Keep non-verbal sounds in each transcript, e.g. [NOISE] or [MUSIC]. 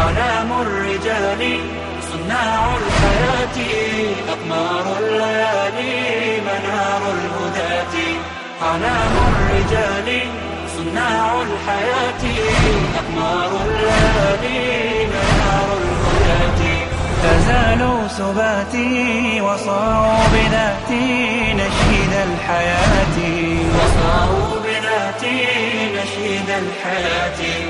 أعلام الرجال صناع الحياة أقمار الليالي منار الهداة. أعلام الرجال صناع الحياة أقمار الليالي منار الهداة. فزالوا سباتي وصاروا بذاتي نشيد الحياة. وصاروا بذاتي نشيد الحياة.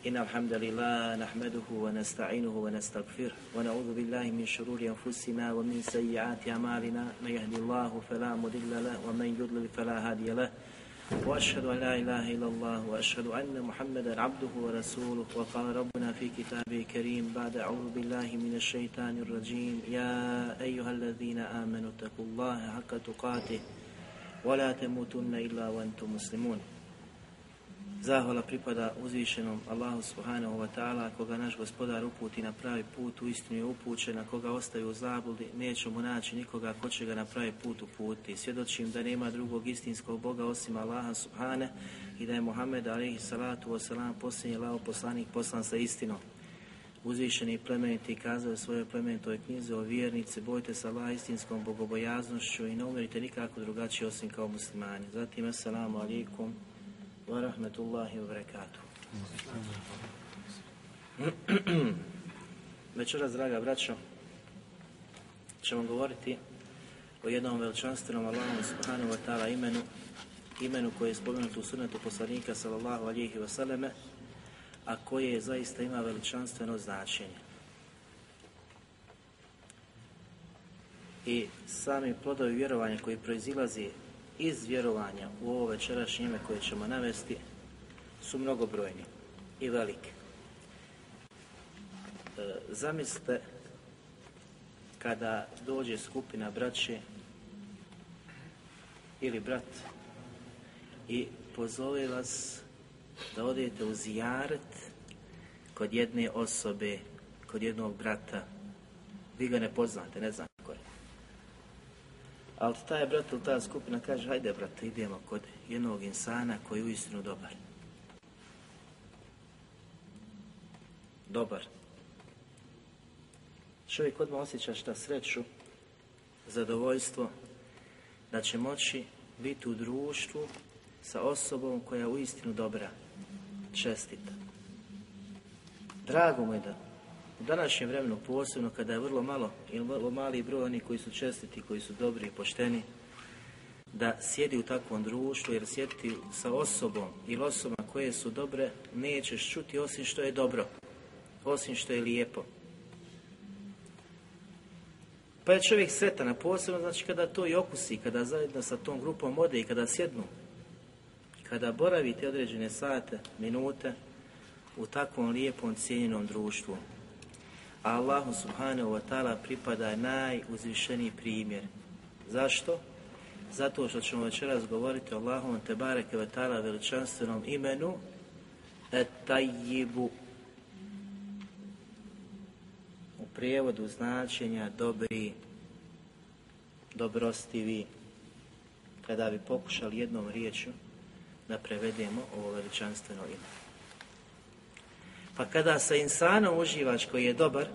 إن الحمد لله نحمده ونستعينه ونستغفره ونعوذ بالله من شرور أنفسنا ومن سيئات أعمالنا. من يهدي الله فلا مضل له ومن يضلل فلا هادي له. وأشهد أن لا إله إلا الله وأشهد أن محمدا عبده ورسوله. وقال ربنا في كتابه الكريم بعد أعوذ بالله من الشيطان الرجيم يا أيها الذين آمنوا اتقوا الله حق تقاته ولا تموتن إلا وأنتم مسلمون. Zahvala pripada uzvišenom Allahu subhanahu wa ta'ala, koga naš gospodar uputi na pravi put, u istinu je upućen, a koga ostaju u zabludi, neće mu naći nikoga ko će ga na pravi put uputi. Svjedočim da nema drugog istinskog Boga osim Allaha subhane i da je Muhammed alaihi salatu wasalam posljednji lao poslanik poslan sa istinom. Uzvišeni plemeniti kazao u svojoj plemenitoj knjizi o vjernici, bojte se Allah istinskom bogobojaznošću i ne umirite nikako drugačije osim kao muslimani. Zatim, assalamu alaikum wa rahmetullahi wa barakatuh. [CLEARS THROAT] Večeras, draga braćo, ćemo govoriti o jednom veličanstvenom Allahom subhanahu wa ta'ala imenu, imenu koje je spomenuto u sunetu poslanika sallallahu alihi wasallame, a koje zaista ima veličanstveno značenje. I sami plodovi vjerovanja koji proizilazi iz vjerovanja u ovo večerašnje ime koje ćemo navesti su mnogobrojni i veliki. E, zamislite kada dođe skupina braće ili brat i pozove vas da odete u zijaret kod jedne osobe, kod jednog brata. Vi ga ne poznate, ne znam ko. Ali taj brat ili ta skupina kaže, hajde brate, idemo kod jednog insana koji je uistinu dobar. Dobar. Čovjek odmah osjeća šta sreću, zadovoljstvo, da će moći biti u društvu sa osobom koja je uistinu dobra, čestita. Drago mu je da u današnjem vremenu posebno kada je vrlo malo ili vrlo mali broj oni koji su čestiti, koji su dobri i pošteni, da sjedi u takvom društvu jer sjediti sa osobom ili osobama koje su dobre nećeš čuti osim što je dobro, osim što je lijepo. Pa je čovjek sretan, a posebno znači kada to i okusi, kada zajedno sa tom grupom ode i kada sjednu, kada boravite određene sate, minute u takvom lijepom cijenjenom društvu. Allahu subhanahu wa ta'ala pripada najuzvišeniji primjer. Zašto? Zato što ćemo večeras govoriti o Allahom te bareke wa ta'ala veličanstvenom imenu Et-tajjibu u prijevodu značenja dobri, dobrostivi, kada bi pokušali jednom riječju da prevedemo ovo veličanstveno ime. Pa kada sa insanom uživaš koji je dobar,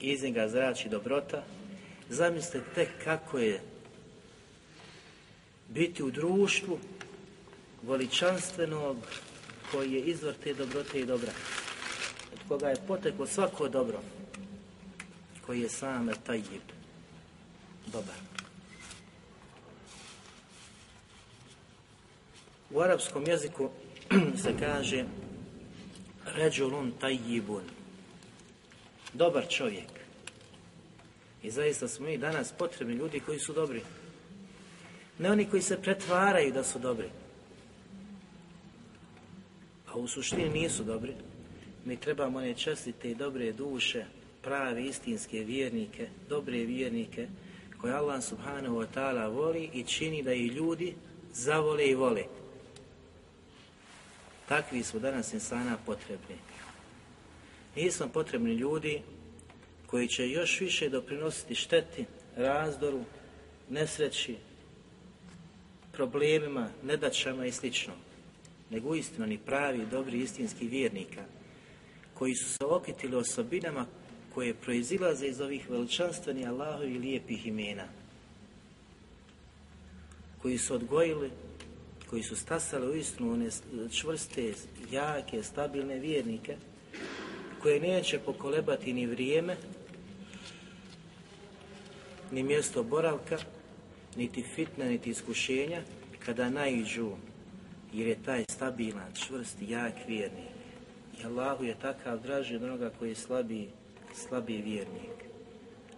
iz njega zrači dobrota, zamislite tek kako je biti u društvu veličanstvenog koji je izvor te dobrote i dobra. Od koga je poteklo svako dobro, koji je sam tajib, dobar. U arapskom jeziku [CLEARS THROAT] se kaže ređulun tajibun. Dobar čovjek. I zaista smo mi danas potrebni ljudi koji su dobri. Ne oni koji se pretvaraju da su dobri. A u suštini nisu dobri. Mi trebamo one čestite i dobre duše, pravi istinske vjernike, dobre vjernike, koje Allah subhanahu wa ta'ala voli i čini da i ljudi zavole i vole. Takvi su danas insana potrebni. Nismo potrebni ljudi koji će još više doprinositi šteti, razdoru, nesreći, problemima, nedaćama i slično. Nego uistinu ni pravi, dobri, istinski vjernika koji su se okitili osobinama koje proizilaze iz ovih veličanstvenih Allahovi lijepih imena. Koji su odgojili, koji su stasali u istinu one čvrste, jake, stabilne vjernike, koje neće pokolebati ni vrijeme, ni mjesto boravka, niti fitna, niti iskušenja, kada naiđu, jer je taj stabilan, čvrst, jak vjernik. I Allahu je takav draži od onoga koji je slabiji, slabiji vjernik.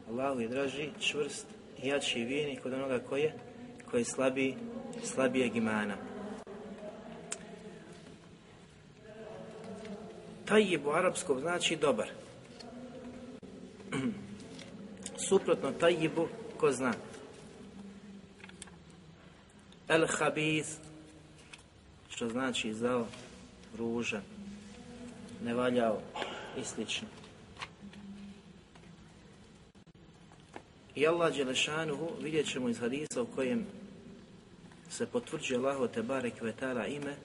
Allahu je draži, čvrst, jači vjernik od onoga koji je, koji je slabiji, slabijeg imana. Tajib u arapskom znači dobar. [CLEARS THROAT] Suprotno tajibu, ko zna? El habis, što znači zao, ružan, nevaljao i slično. I Allah Đelešanuhu vidjet ćemo iz hadisa u kojem se potvrđuje Allaho te barek ime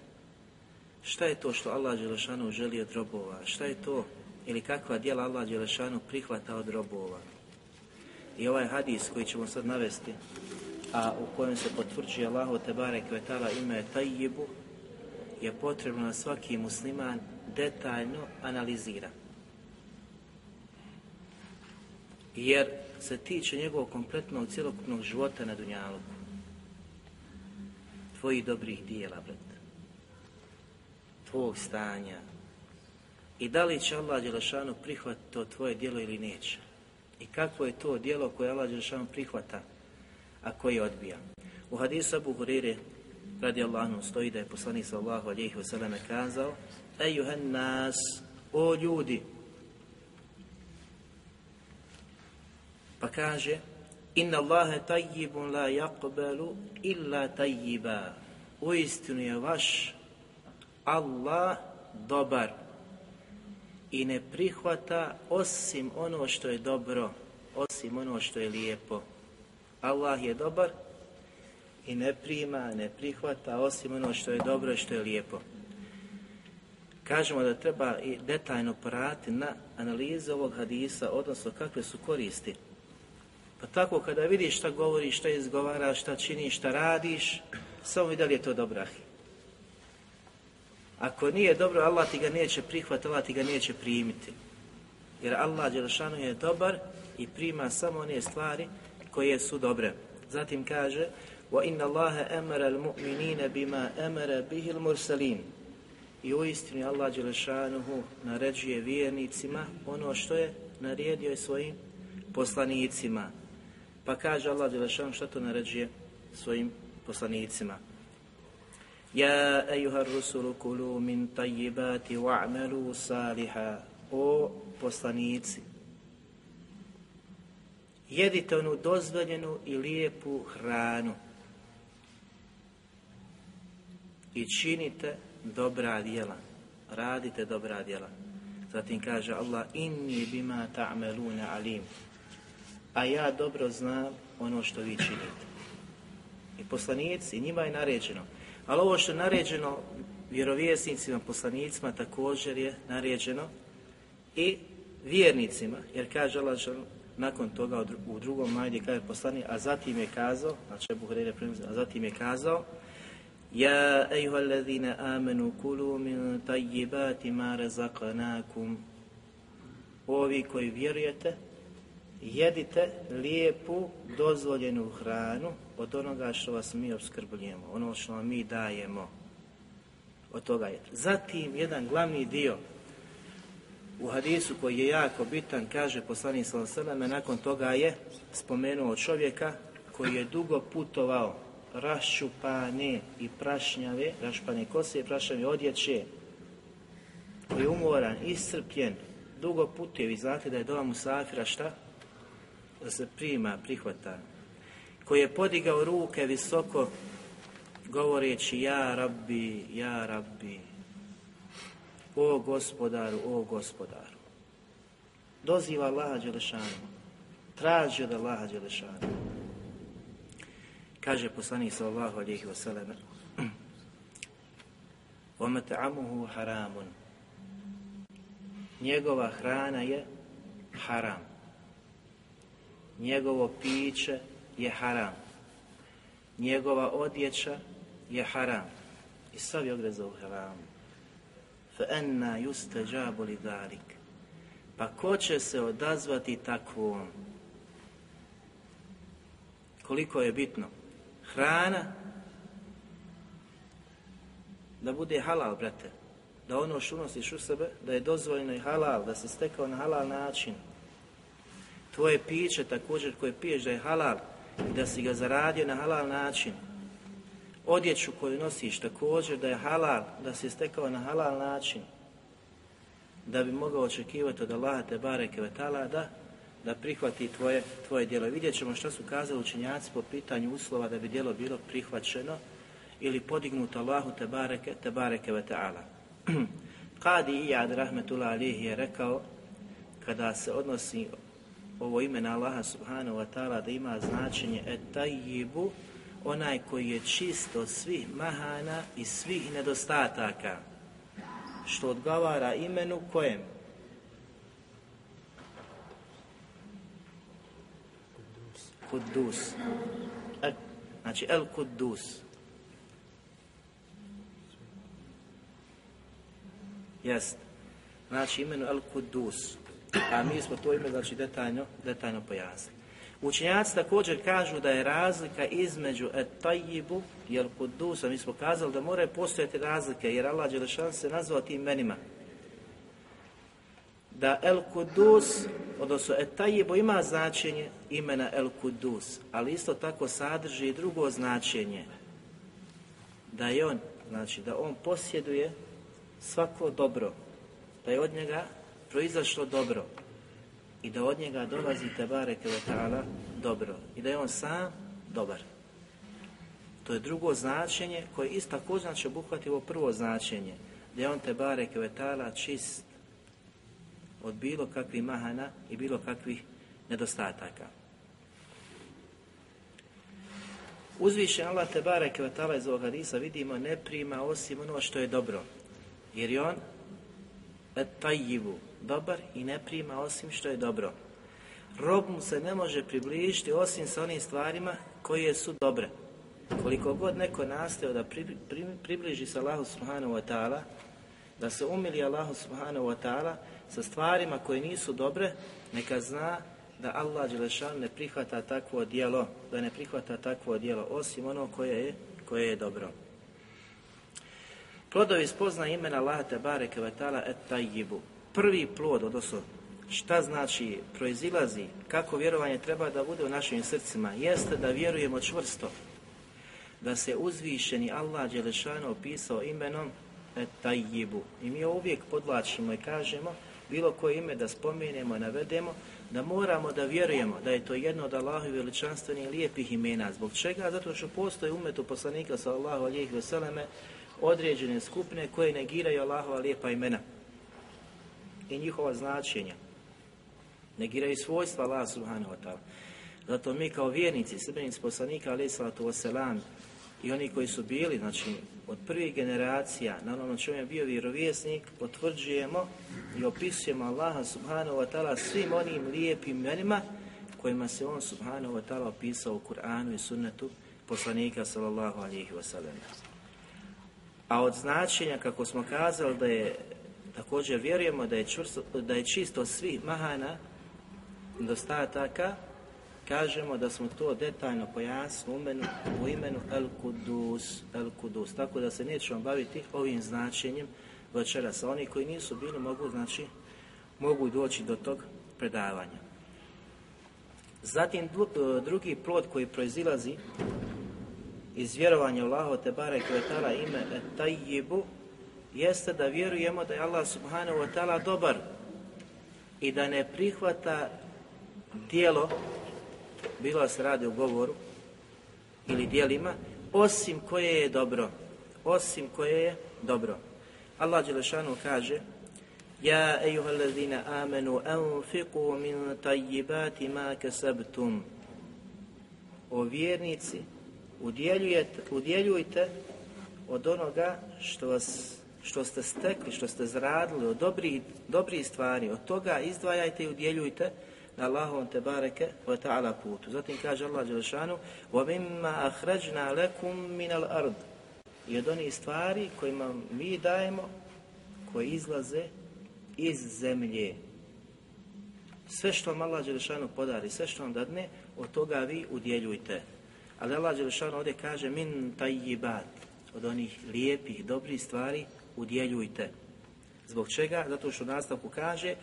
šta je to što Allah Đelešanuhu želi od robova, šta je to ili kakva djela Allah Đelešanuhu prihvata od robova. I ovaj hadis koji ćemo sad navesti, a u kojem se potvrđuje Allaho te barek vetara ime Tajjibu, je potrebno da svaki musliman detaljno analizira. Jer se tiče njegovog kompletnog cjelokupnog života na Dunjaluku. Tvojih dobrih dijela, brat. Tvog stanja. I da li će Allah Đelešanu prihvatiti to tvoje djelo ili neće. I kakvo je to djelo koje Allah Đelešanu prihvata, a koje odbija. U hadisu Abu Hurire radi Allahom stoji da je poslanik sallahu alihi wasallam kazao Ejuhan nas, o ljudi. Pa kaže Inna Allahe tajibun la yaqbalu illa tajiba. Uistinu je vaš Allah dobar i ne prihvata osim ono što je dobro, osim ono što je lijepo. Allah je dobar i ne prima, ne prihvata osim ono što je dobro i što je lijepo. Kažemo da treba i detaljno porati na analizu ovog hadisa, odnosno kakve su koristi. Pa tako kada vidiš šta govoriš, šta izgovaraš, šta činiš, šta radiš, samo vidi da li je to dobro. Ako nije dobro, Allah ti ga neće prihvatiti, Allah ti ga neće primiti. Jer Allah Đelšanu je dobar i prima samo one stvari koje su dobre. Zatim kaže وَإِنَّ اللَّهَ أَمَرَ الْمُؤْمِنِينَ بِمَا أَمَرَ بِهِ الْمُرْسَلِينَ I u istini Allah Đelešanuhu naređuje vjernicima ono što je naredio svojim poslanicima. Pa kaže Allah Đelešanuhu što to naređuje svojim poslanicima. Ja ejuha rusulu kulu min tajibati wa'malu saliha. O poslanici, jedite onu dozvoljenu i lijepu hranu i činite dobra djela. Radite dobra djela. Zatim kaže Allah, inni bima ta'meluna alim. A ja dobro znam ono što vi činite. I poslanici, njima je naređeno. Ali ovo što je naređeno vjerovjesnicima, poslanicima također je naređeno i vjernicima. Jer kaže Allah nakon toga u drugom majdi kaže poslanik, a zatim je kazao, znači Ebu a zatim je kazao Ja ejuha allazina amanu kulu min tajibati ma razaqnakum. Ovi koji vjerujete, jedite lijepu, dozvoljenu hranu od onoga što vas mi obskrbljujemo, ono što vam mi dajemo. Od toga je. Zatim, jedan glavni dio u hadisu koji je jako bitan, kaže poslanik sallallahu nakon toga je spomenuo čovjeka koji je dugo putovao raščupane i prašnjave, rašpane kose i prašnjave odjeće, koji je umoran, iscrpljen, dugo putuje, vi znate da je doma Musafira šta? Da se prima, prihvata koji je podigao ruke visoko govoreći ja rabbi, ja rabbi, o gospodaru, o gospodaru. Doziva Allaha Đelešanu, traži od Allaha Đelešanu. Kaže poslanik sallallahu alihi wasallam وَمَتْعَمُهُ haramun. Njegova hrana je haram. njegovo piće je haram, njegova odjeća je haram i sav je ogreza u haram. Fa enna juste džaboli dalik. Pa ko će se odazvati takvom? Koliko je bitno? Hrana da bude halal, brate. Da ono što unosiš u sebe, da je dozvoljeno i halal, da se stekao na halal način Tvoje piće također koje piješ da je halal i da si ga zaradio na halal način. Odjeću koju nosiš također da je halal, da si stekao na halal način. Da bi mogao očekivati od Allaha te bareke vetala da da prihvati tvoje, tvoje djelo. Vidjet ćemo što su kazali učenjaci po pitanju uslova da bi djelo bilo prihvaćeno ili podignuto Allahu te bareke, te bareke ve ta'ala. [CLEARS THROAT] Kadi Iyad rahmetullah alihi je rekao kada se odnosi ovo ime na Allaha subhanahu wa ta'ala da ima značenje etajibu, onaj koji je čisto svih mahana i svih nedostataka, što odgovara imenu kojem? Kudus. E, znači El Kudus. Jest. Znači imenu El Kudus. A mi smo to ime znači detaljno, detaljno pojasnili. Učenjaci također kažu da je razlika između etajibu i El Kudusa. Mi smo kazali da moraju postojati razlike jer Allah Đelešan se nazvao tim imenima. Da El Kudus, odnosno etajibu ima značenje imena El Kudus, ali isto tako sadrži i drugo značenje. Da je on, znači da on posjeduje svako dobro, da je od njega proizašlo dobro i da od njega dolazi Tebare Kevetala dobro i da je on sam dobar. To je drugo značenje koje isto tako znači obuhvati ovo prvo značenje, da je on Tebare Kevetala čist od bilo kakvih mahana i bilo kakvih nedostataka. Uzvišen Allah Tebare Kevetala iz ovog hadisa vidimo ne prima osim ono što je dobro. Jer je on tajivu, dobar i ne prima osim što je dobro. Rob mu se ne može približiti osim sa onim stvarima koje su dobre. Koliko god neko nastoja da pri, pri, približi se Allahu subhanahu wa ta'ala, da se umili Allahu subhanahu wa ta'ala sa stvarima koje nisu dobre, neka zna da Allah Đelešan ne prihvata takvo djelo, da ne prihvata takvo djelo osim ono koje je, koje je dobro. Plodovi spozna imena Allaha te bareke ve taala et tayyibu. Prvi plod, odnosno šta znači proizilazi, kako vjerovanje treba da bude u našim srcima, jeste da vjerujemo čvrsto da se uzvišeni Allah Đelešanu opisao imenom et tayyibu. I mi uvijek podlačimo i kažemo bilo koje ime da spomenemo, navedemo, da moramo da vjerujemo da je to jedno od Allahovi veličanstvenih lijepih imena. Zbog čega? Zato što postoji umetu poslanika sallallahu alihi vseleme određene skupine koje negiraju Allahova lijepa imena i njihova značenja. Negiraju svojstva Allah subhanahu wa ta'ala. Zato mi kao vjernici, srbenici poslanika alaih sallatu wasalam i oni koji su bili, znači od prvih generacija, na onom čemu je bio vjerovjesnik, potvrđujemo i opisujemo Allaha subhanahu wa ta'ala svim onim lijepim imenima kojima se on subhanahu wa ta'ala opisao u Kur'anu i sunnetu poslanika sallallahu alihi. A od značenja, kako smo kazali, da je također vjerujemo da je, čvrsto, da je čisto svih mahana dostataka, kažemo da smo to detaljno pojasnili u imenu, El Kudus, El Kudus. Tako da se nećemo baviti ovim značenjem večeras. Oni koji nisu bili mogu, znači, mogu doći do tog predavanja. Zatim drugi plod koji proizilazi iz vjerovanja u Allahu te barek ve taala ime Tayyibu jeste da vjerujemo da je Allah subhanahu wa ta'ala dobar i da ne prihvata dijelo, bilo se radi o govoru, ili dijelima, osim koje je dobro. Osim koje je dobro. Allah Đelešanu kaže Ja ejuhallazina amenu anfiqu min tajibati ma kasabtum O vjernici, udjeljujte od onoga što, vas, što ste stekli, što ste zradili, od dobrih, dobrih stvari, od toga izdvajajte i udjeljujte na Allahovom te bareke wa ta'ala putu. Zatim kaže Allah Đelešanu وَمِمَّا أَخْرَجْنَا لَكُمْ مِنَ الْأَرْضِ I od onih stvari kojima mi dajemo, koje izlaze iz zemlje. Sve što vam Allah Đelešanu podari, sve što vam dadne, od toga vi udjeljujte. Ali Allah Đelešanu ovdje kaže min tajjibat, od onih lijepih, dobrih stvari, udjeljujte. Zbog čega? Zato što u nastavku kaže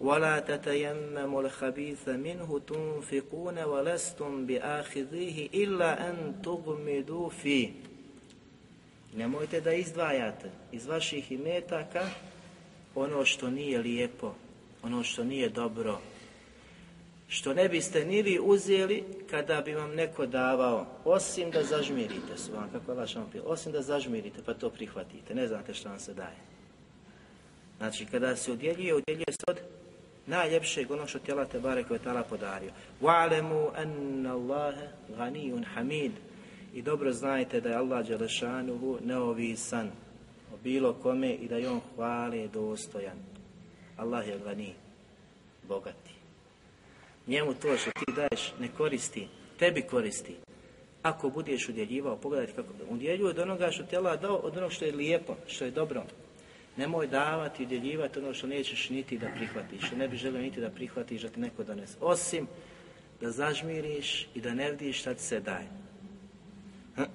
وَلَا تَتَيَمَّمُ الْحَبِيثَ مِنْهُ تُنْفِقُونَ وَلَسْتُمْ بِآخِذِهِ إِلَّا أَنْ تُغْمِدُوا فِي Nemojte da izdvajate iz vaših imetaka ono što nije lijepo, ono što nije dobro, što ne biste ni vi uzeli kada bi vam neko davao, osim da zažmirite su vam, kako Allah osim da zažmirite pa to prihvatite, ne znate što vam se daje. Znači, kada se udjeljuje, udjeljuje se od najljepšeg ono što tjela te bare koje je tala podario. Wa'lemu anna Allahe ganijun hamid. I dobro znajte da je Allah Đelešanuhu neovisan o bilo kome i da je on hvale dostojan. Allah je gani, bogati. Njemu to što ti daješ ne koristi, tebi koristi. Ako budeš udjeljivao, pogledajte kako udjeljuje od onoga što ti Allah dao, od onog što je lijepo, što je dobro. Nemoj davati i udjeljivati ono što nećeš niti da prihvatiš, što ne bi želio niti da prihvatiš, da ti neko donese. Osim da zažmiriš i da ne vidiš šta ti se daje. [CLEARS THROAT]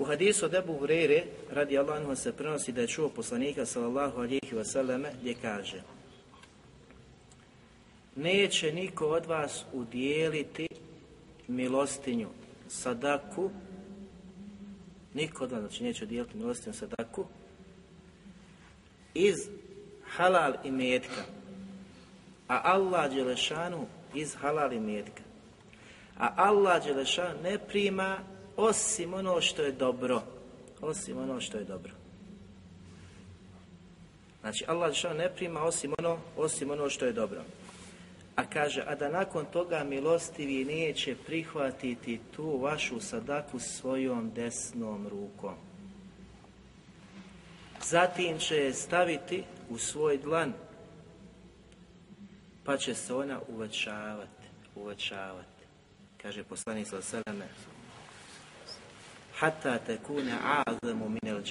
U hadisu od Ebu Hureyre, radi Allahu se prenosi da je čuo poslanika sallallahu alihi wasallam gdje kaže Neće niko od vas udjeliti milostinju, sadaku, niko od vas znači neće udjeliti milostinju, sadaku, iz halal i metka, a Allah Đelešanu iz halal i metka. A Allah Đelešanu ne prima osim ono što je dobro. Osim ono što je dobro. Znači Allah Đelešanu ne prima osim ono, osim ono što je dobro. A kaže, a da nakon toga milostivi neće prihvatiti tu vašu sadaku svojom desnom rukom. Zatim će je staviti u svoj dlan, pa će se ona uvećavati, uvećavati. Kaže poslanik sa seleme, Hatta te kune azemu minel.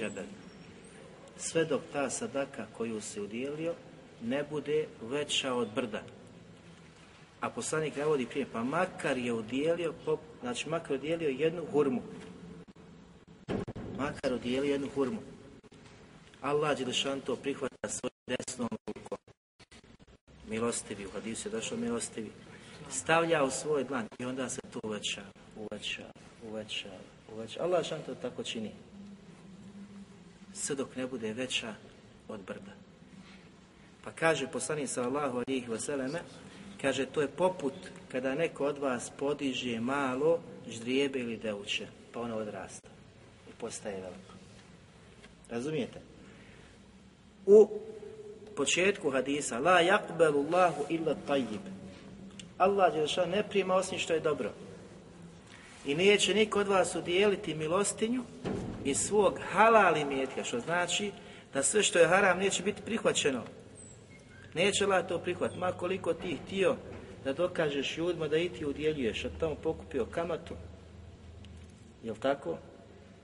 Sve dok ta sadaka koju se udjelio ne bude veća od brda. A poslanik navodi prije, pa makar je udjelio, znači makar udjelio jednu hurmu. Makar udjelio jednu hurmu. Allah Đelešan to prihvata svojim desnom rukom. Milostivi, u hadisu je došao milostivi. Stavlja u svoj dlan i onda se to uveća, uveća, uveća, uveća. Allah Đelešan to tako čini. Sve dok ne bude veća od brda. Pa kaže poslanik sallallahu alihi vseleme, kaže to je poput kada neko od vas podiže malo ždrijebe ili deuće, pa ono odrasta i postaje veliko. Razumijete? u početku hadisa La yakbalu Allahu illa tayyib. Allah Đelšan ne prima osim što je dobro. I neće niko od vas udijeliti milostinju iz svog halali mjetka, što znači da sve što je haram neće biti prihvaćeno. Neće Allah to prihvat, ma koliko ti htio da dokažeš ljudima da i ti udjeljuješ, a tamo pokupio kamatu, jel tako?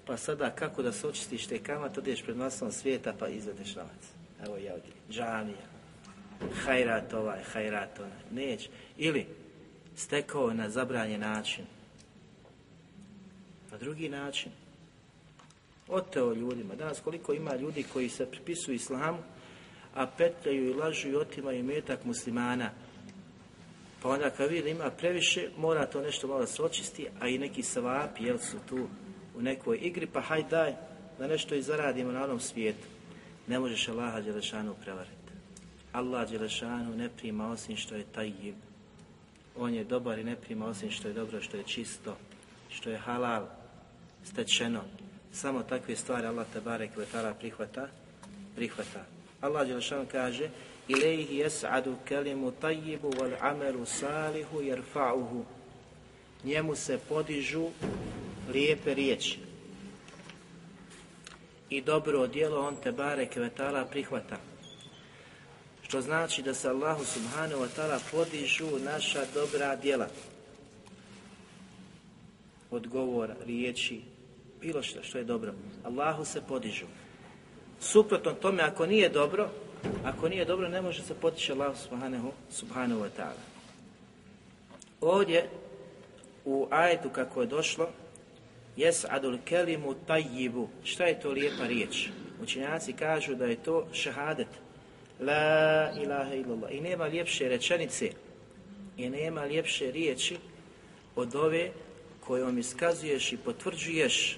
Pa sada kako da se očistiš te kamat, odeš pred masom svijeta pa izvedeš novac. Evo ja ovdje, džamija, hajrat ovaj, hajrat onaj, neće. Ili stekao na zabranjen način. Na drugi način. Oteo ljudima. Danas koliko ima ljudi koji se pripisuju islamu, a petljaju i lažu i otimaju metak muslimana. Pa onda kad vidi ima previše, mora to nešto malo se očisti, a i neki savapi, jel su tu u nekoj igri, pa haj daj da nešto i zaradimo na onom svijetu. Ne možeš Allaha Đelešanu prevariti. Allah Đelešanu ne prima osim što je tajib. On je dobar i ne prima osim što je dobro, što je čisto. što je halal, stečeno, samo takve stvari Allah te barek prihvata, prihvata. Allah Đelšan kaže Ilaihi jes'adu kelimu tajibu wal amelu salihu jerfa'uhu Njemu se podižu lijepe riječi i dobro djelo on te barek vetala prihvata. Što znači da se Allahu subhanahu wa ta'ala podižu naša dobra djela. Od govora, riječi, bilo što što je dobro. Allahu se podižu. Suprotno tome, ako nije dobro, ako nije dobro, ne može se potići Allah subhanahu, subhanahu wa ta'ala. Ovdje, u ajetu kako je došlo, jes adul kelimu tajibu. Šta je to lijepa riječ? Učenjaci kažu da je to šahadet. La ilaha illallah. I nema ljepše rečenice i nema ljepše riječi od ove kojom iskazuješ i potvrđuješ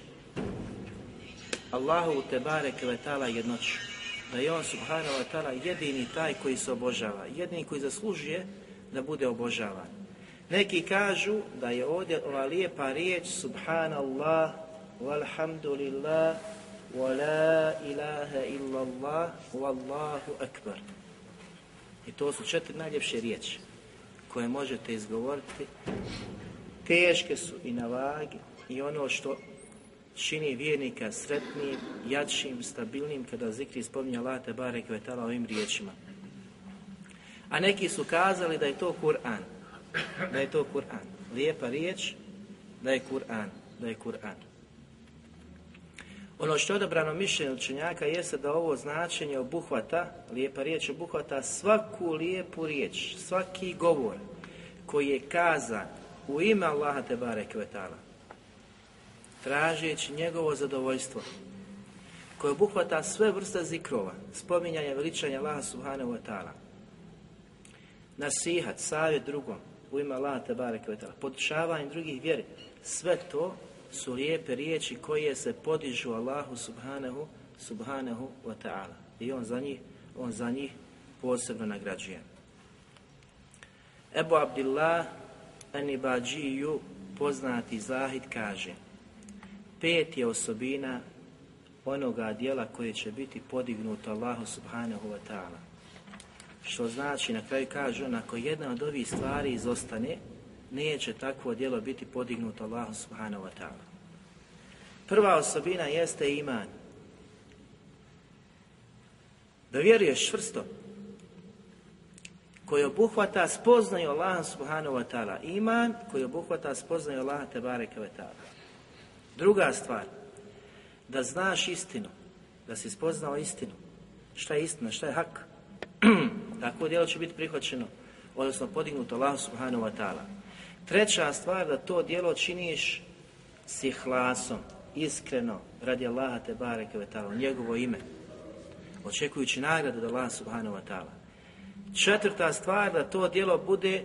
Allahu te barek vetala jednoću. Da je on subhanahu wa ta'ala jedini taj koji se obožava, jedini koji zaslužuje da bude obožavan. Neki kažu da je ovdje ova lijepa riječ subhanallah walhamdulillah wa la ilaha illallah wallahu akbar. I to su četiri najljepše riječi koje možete izgovoriti. Teške su i na vagi i ono što čini vjernika sretnim, jačim, stabilnim kada zikri spominje Allah te barek vetala ovim riječima. A neki su kazali da je to Kur'an. Da je to Kur'an. Lijepa riječ da je Kur'an. Da je Kur'an. Ono što je odabrano mišljenje učenjaka jeste da ovo značenje obuhvata, lijepa riječ obuhvata svaku lijepu riječ, svaki govor koji je kazan u ime Allaha te barek vetala tražeći njegovo zadovoljstvo, koje obuhvata sve vrste zikrova, spominjanja veličanja Allaha subhanahu wa ta'ala, nasihat, savjet drugom, u ime Allaha tebare kvetala, podučavanje drugih vjeri, sve to su lijepe riječi koje se podižu Allahu subhanahu, subhanahu wa ta'ala. I on za njih, on za njih posebno nagrađuje. Ebu Abdillah Anibađiju, poznati Zahid, kaže Pet je osobina onoga dijela koje će biti podignuto Allahu subhanahu wa ta'ala. Što znači, na kraju kažu, ako jedna od ovih stvari izostane, neće takvo djelo biti podignuto Allahu subhanahu wa ta'ala. Prva osobina jeste iman. Da vjeruješ čvrsto, koji obuhvata spoznaju Allaha subhanahu wa ta'ala. Iman koji obuhvata spoznaju Allaha te bareke wa ta'ala. Druga stvar, da znaš istinu, da si spoznao istinu. Šta je istina, šta je hak? [CLEARS THROAT] Tako djelo će biti prihvaćeno, odnosno podignuto Allah subhanahu wa ta'ala. Treća stvar, da to djelo činiš s ihlasom, iskreno, radi Allaha te bareke ve ta'ala, njegovo ime, očekujući nagradu od Allaha subhanahu wa ta'ala. Četvrta stvar, da to djelo bude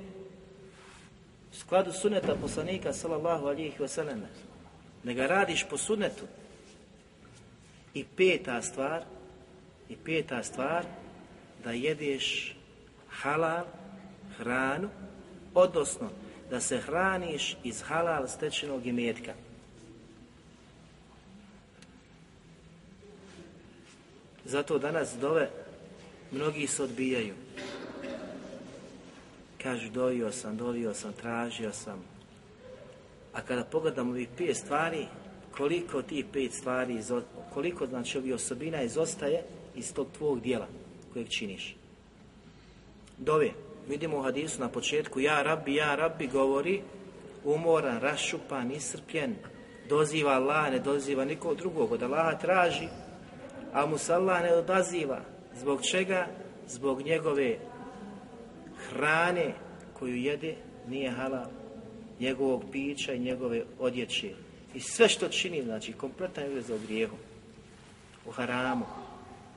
u skladu suneta poslanika sallallahu alihi wasallam, da ga radiš po sunetu. I peta stvar, i peta stvar, da jedeš halal hranu, odnosno da se hraniš iz halal stečenog imetka. Zato danas dove mnogi se odbijaju. Kažu, dovio sam, dovio sam, tražio sam, a kada pogledamo ovih pet stvari, koliko tih pet stvari, koliko znači ovih osobina izostaje iz tog tvog dijela kojeg činiš. Dove, vidimo u hadisu na početku, ja rabbi, ja rabbi govori, umoran, rašupan, isrpljen, doziva Allah, ne doziva nikog drugog, od Allaha traži, a mu se Allah ne odaziva. Zbog čega? Zbog njegove hrane koju jede nije halal njegovog pića i njegove odjeće. I sve što čini, znači, kompletan je za grijehu. U haramu.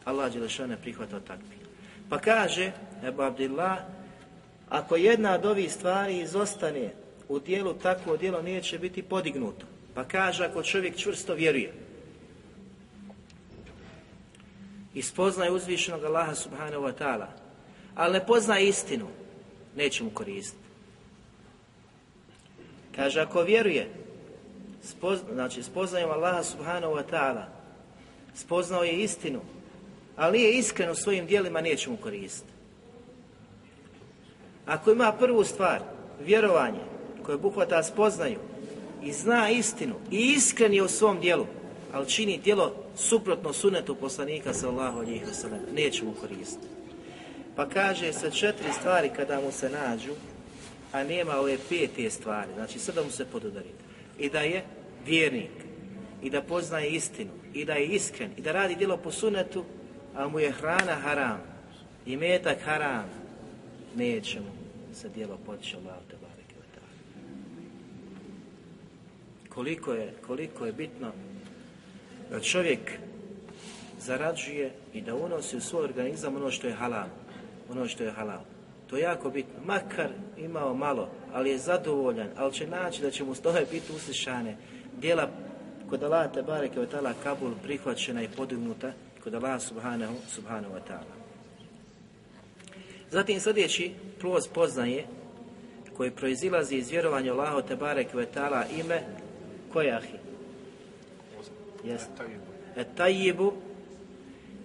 Allah Đelešan ne prihvata takvi. Pa kaže, Ebu Abdillah, ako jedna od ovih stvari izostane u dijelu, takvo dijelo neće biti podignuto. Pa kaže, ako čovjek čvrsto vjeruje i spoznaje uzvišenog Allaha subhanahu wa ta'ala, ali ne poznaje istinu, neće mu koristiti. Kaže, ako vjeruje znači spoznajom Allaha subhanahu wa ta'ala, spoznao je istinu, ali nije iskren u svojim dijelima, neće mu koristiti. Ako ima prvu stvar, vjerovanje, koje obuhvata spoznaju i zna istinu i iskren je u svom dijelu, ali čini djelo suprotno sunetu poslanika sallahu alihi wasallam, neće mu koristiti. Pa kaže se četiri stvari kada mu se nađu, a nema ove pete stvari, znači sada mu se podudarite. I da je vjernik, i da poznaje istinu, i da je iskren, i da radi djelo po sunetu, a mu je hrana haram, i metak haram, neće mu se djelo podići Allah te koliko je, koliko je bitno da čovjek zarađuje i da unosi u svoj organizam ono što je halal. Ono što je halal. To je jako bitno. Makar imao malo, ali je zadovoljan, ali će naći da će mu stoje biti uslišane. Dijela kod Allah te bareke ta'ala Kabul prihvaćena i podignuta kod Allah subhanahu, subhanahu wa ta'ala. Zatim sljedeći plus poznaje koji proizilazi iz vjerovanja Allahu te bareke ta'ala ime koje ahi? Jeste. E tajibu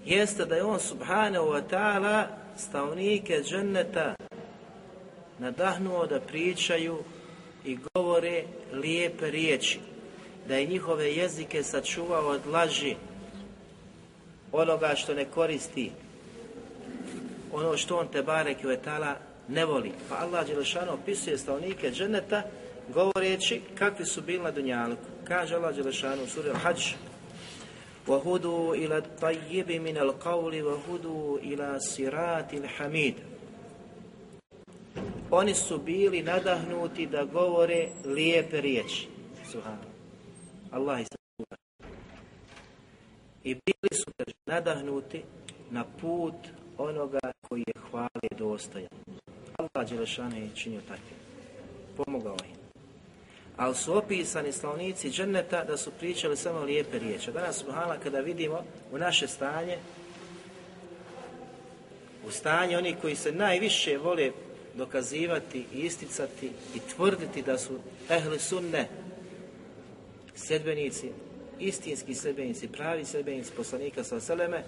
jeste da je on subhanahu wa ta'ala stavnike dženneta nadahnuo da pričaju i govore lijepe riječi, da je njihove jezike sačuvao od laži, onoga što ne koristi, ono što on te barek i ne voli. Pa Allah Đelešanu opisuje stavnike dženeta govoreći kakvi su bili na Dunjaluku. Kaže Allah Đelešanu u suri Al-Hajj وَهُدُوا إِلَى الطَّيِّبِ مِنَ الْقَوْلِ وَهُدُوا إِلَى سِرَاتِ الْحَمِيدِ Oni su bili nadahnuti da govore lijepe riječi. Subhanu. Allah i I bili su nadahnuti na put onoga koji je hvale dostojan. Allah Đelešanu je činio takve. Pomogao im ali su opisani slavnici dženneta da su pričali samo lijepe riječi. Danas, subhala, kada vidimo u naše stanje, u stanje oni koji se najviše vole dokazivati i isticati i tvrditi da su ehli sunne, sedbenici, istinski sedbenici, pravi sedbenici poslanika sa seleme,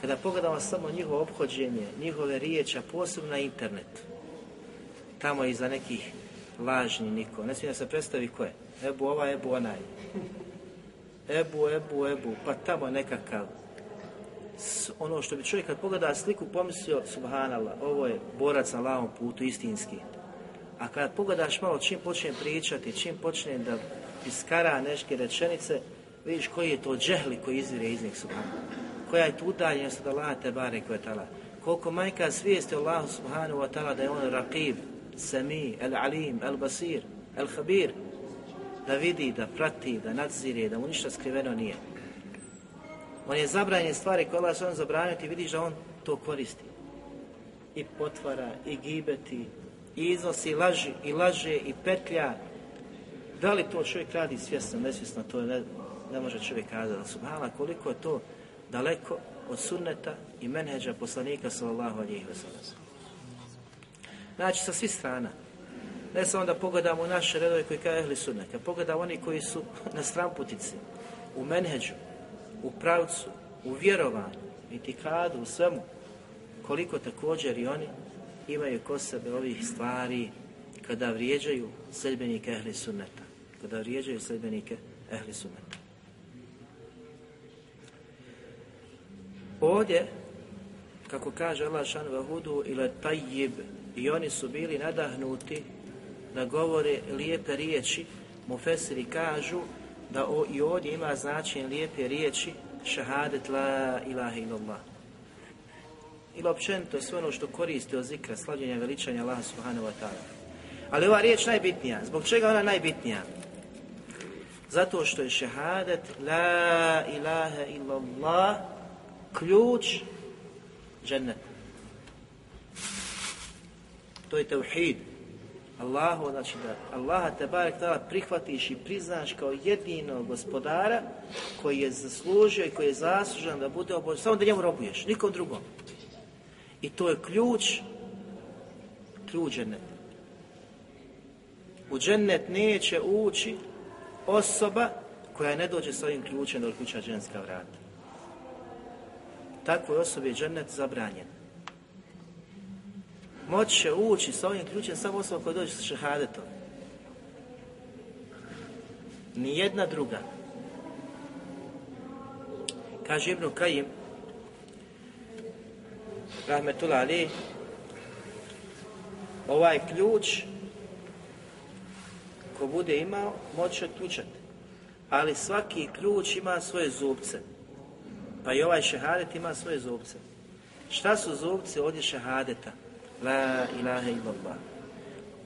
kada pogledamo samo njihovo obhođenje, njihove riječi, a posebno na internetu, tamo iza nekih lažni niko. Ne smije da se predstavi ko je. Ebu ova, Ebu onaj. Ebu, Ebu, Ebu. Pa tamo nekakav. Ono što bi čovjek kad pogleda sliku pomislio, subhanallah, ovo je borac na lavom putu, istinski. A kad pogledaš malo čim počne pričati, čim počne da iskara neške rečenice, vidiš koji je to džehli koji izvire iz njih, subhanallah. Koja je tu udaljenost od Allaha te bare. Koliko majka svijesti Allahu subhanahu wa ta'ala da je on raqib, Sami, El Alim, El Basir, El Habir, da vidi, da prati, da nadzire, da mu ništa skriveno nije. On je zabranjen stvari koje Allah on zabranio, ti vidiš da on to koristi. I potvara, i gibeti, i iznosi laži, i laže, i petlja. Da li to čovjek radi svjesno, nesvjesno, to ne, ne može čovjek kazati. Subhala, koliko je to daleko od sunneta i menheđa poslanika sallallahu alihi wa Znači sa svih strana. Ne samo da pogledamo naše redove koji kao ehli sunnaka, pogledamo oni koji su na stramputici, u menheđu, u pravcu, u vjerovanju, itikadu, u svemu, koliko također i oni imaju ko sebe ovih stvari kada vrijeđaju sledbenike ehli sunneta. Kada vrijeđaju sledbenike ehli sunneta. Ovdje, kako kaže Allah šan vahudu, ili tajjib i oni su bili nadahnuti da govore lijepe riječi. Mufesiri kažu da o, i ovdje ima značenje lijepe riječi šahadet la ilaha illallah. Ili općenito sve ono što koristi od zikra, slavljenja veličanja Allaha subhanahu wa ta'ala. Ali ova riječ najbitnija. Zbog čega ona najbitnija? Zato što je šehadet la ilaha illallah ključ dženneta. To je tevhid. Allahu, znači da Allaha te barek tada prihvatiš i priznaš kao jedinog gospodara koji je zaslužio i koji je zaslužan da bude obožen, samo da njemu robuješ, nikom drugom. I to je ključ, ključ. U džennet neće ući osoba koja ne dođe s ovim ključem do ključa ženska vrata. Takvoj osobi je džennet zabranjen. Moći će ući s ovim ključem samo osoba koja dođe sa šehadetom. Nijedna druga. Kaže Ibnu Kajim, Rahmetullah Ali, ovaj ključ ko bude imao, moće otključati. Ali svaki ključ ima svoje zubce. Pa i ovaj šehadet ima svoje zubce. Šta su zubce ovdje šehadeta? La ilaha illallah.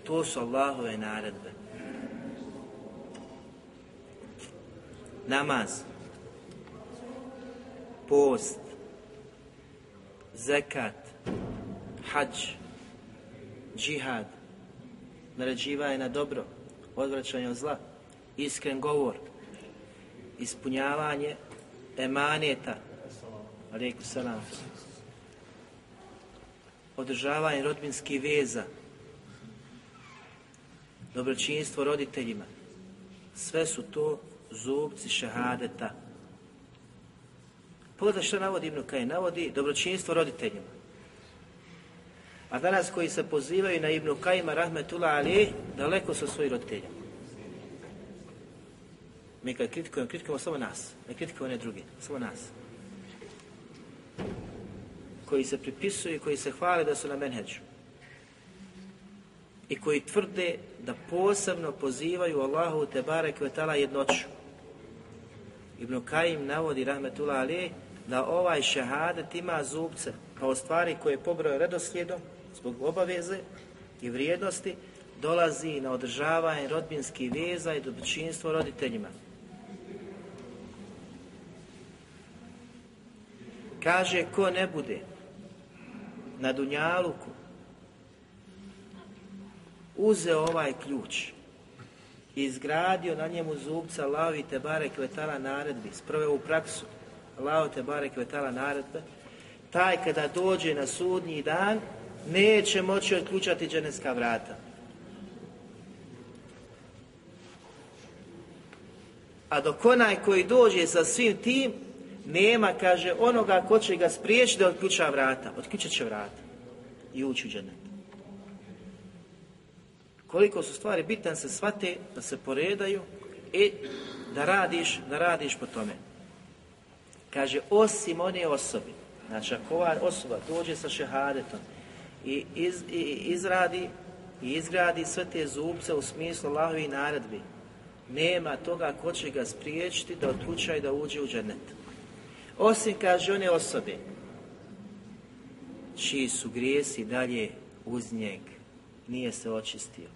To su Allahove naredbe. Namaz. Post. Zekat. Hadž. Džihad. Naređivanje na dobro. Odvraćanje od zla. Iskren govor. Ispunjavanje emaneta. Alijeku salam. Održavanje rodbinskih veza. Dobročinstvo roditeljima. Sve su to zubci šehadeta. Pogledaj što navodi Ibn Kaj. Navodi dobročinstvo roditeljima. A danas koji se pozivaju na Ibn Kajima, rahmetullah ali, daleko su svojih roditelja. Mi kad kritikujemo, kritikujemo samo nas. Ne kritikujemo ne drugi, samo nas. Koji se pripisuju i koji se hvale da su na menheđu. I koji tvrde da posebno pozivaju Allahu te barek vetala jednoću. Ibn Kajim navodi, rahmetullah ali, da ovaj šehadet ima zubce, kao stvari koje je pobrao redoslijedom, zbog obaveze i vrijednosti, dolazi na održavanje rodbinskih veza i dobročinstvo roditeljima. Kaže, ko ne bude na Dunjaluku uzeo ovaj ključ izgradio na njemu zubca Allahovi te bare kvetala naredbi, sproveo u praksu Allaho te bare kvetala naredbe, taj kada dođe na sudnji dan, neće moći otključati dženevska vrata. A dok onaj koji dođe sa svim tim, nema, kaže, onoga ko će ga spriječiti da otključa vrata. Otključat će vrata i ući u dženet. Koliko su stvari bitne se shvate, da se poredaju i da radiš, da radiš po tome. Kaže, osim one osobe, znači ako ova osoba dođe sa šehadetom i, iz, i izradi i izgradi sve te zubce u smislu Allahovi naredbi, nema toga ko će ga spriječiti da otkuća i da uđe u džennet. Osim, kaže, one osobe čiji su grijesi dalje uz njeg, nije se očistio.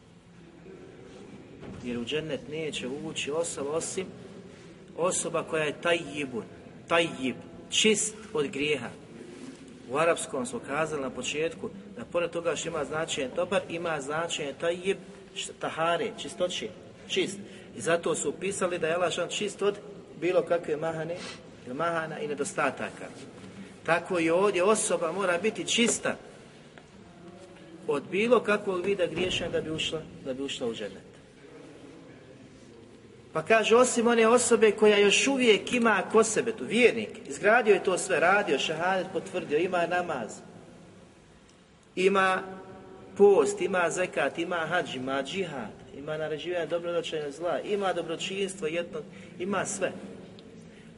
Jer u džennet neće ući osoba osim osoba koja je tajibun, tajib, čist od grijeha. U arapskom smo kazali na početku da pored toga što ima značenje dobar, ima značenje tajib, tahare, čistoće, čist. I zato su upisali da je Allah čist od bilo kakve mahane, mahana i nedostataka. Tako i ovdje osoba mora biti čista od bilo kakvog vida griješenja da bi ušla, da bi ušla u džennet. Pa kaže, osim one osobe koja još uvijek ima ko sebe tu, vjernik, izgradio je to sve, radio, šahadet potvrdio, ima namaz, ima post, ima zekat, ima hađ, ima džihad, ima naređivanje dobrodočenja zla, ima dobročinstvo jedno, ima sve.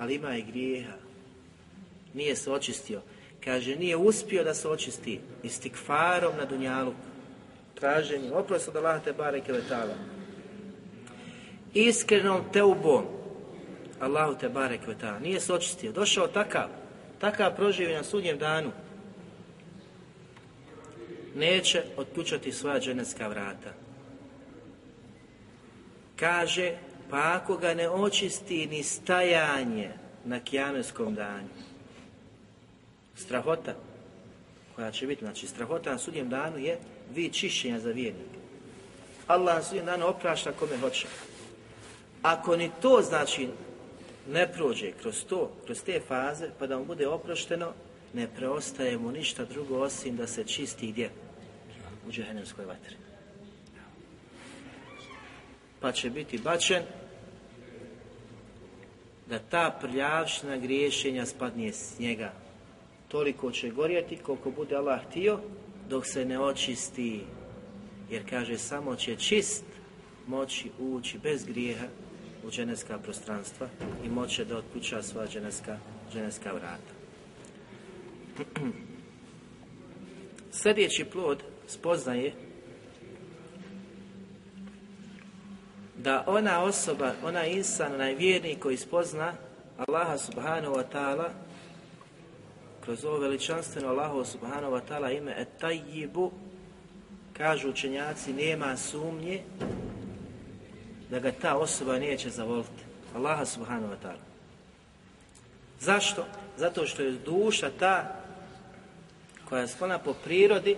Ali ima i grijeha. Nije se očistio. Kaže, nije uspio da se očisti istikfarom na dunjalu. Traženjem, oprost od Allah te bareke letala iskrenom teubom Allahu te barek ta nije se očistio, došao takav, takav proživio na sudnjem danu, neće otkućati svoja dženecka vrata. Kaže, pa ako ga ne očisti ni stajanje na kijameskom danju, strahota koja će biti, znači strahota na sudnjem danu je vid čišćenja za vjernike. Allah na sudnjem danu oprašta kome hoće. Ako ni to znači ne prođe kroz to, kroz te faze, pa da mu bude oprošteno, ne preostaje mu ništa drugo osim da se čisti gdje? U džehennemskoj vatri. Pa će biti bačen da ta prljavšina griješenja spadne s njega. Toliko će gorjeti koliko bude Allah htio, dok se ne očisti. Jer kaže, samo će čist moći ući bez grijeha u dženevska prostranstva i moće da otkuća sva dženevska, dženevska vrata. [CLEARS THROAT] Sljedeći plod spoznaje da ona osoba, ona insan, onaj vjernik koji spozna Allaha subhanahu wa ta'ala kroz ovo veličanstveno Allahu subhanahu wa ta'ala ime etajibu kažu učenjaci nema sumnje da ga ta osoba neće zavoliti. Allaha subhanahu wa ta'ala. Zašto? Zato što je duša ta koja je sklona po prirodi